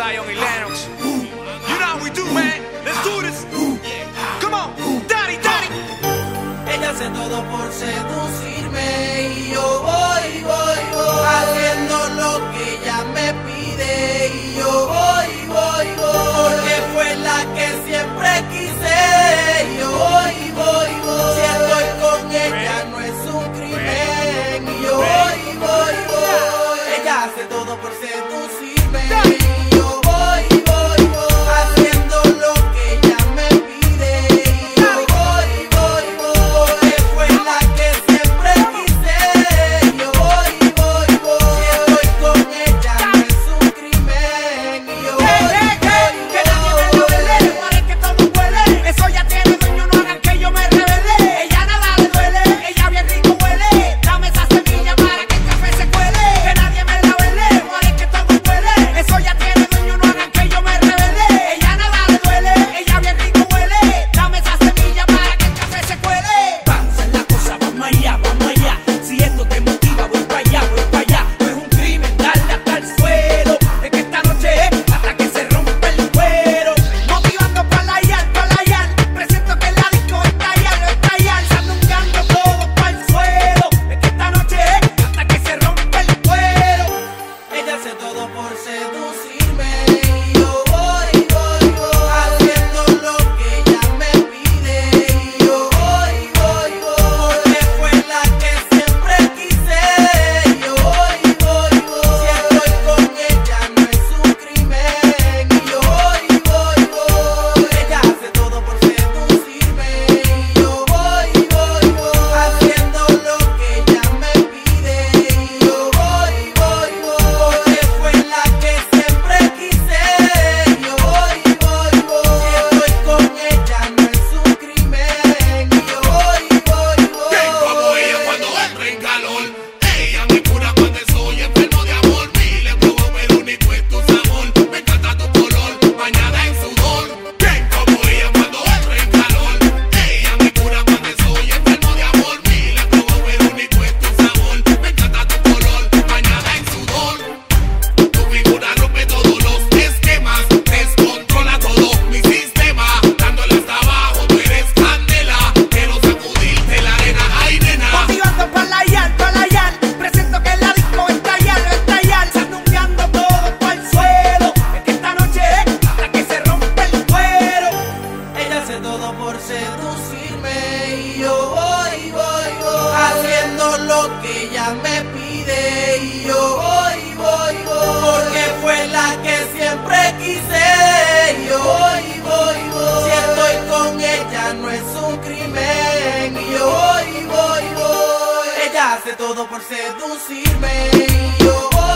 Zion and You know how we do, man. Let's do this. Come on. Daddy, daddy. Ella hace todo por seducir. firme y yo voy, voy, voy, haciendo lo que ella me pide y yo voy, voy, voy, porque fue la que siempre quise y yo voy, voy, voy, si estoy con ella no es un crimen y yo voy, voy, voy, ella hace todo por seducirme y yo voy.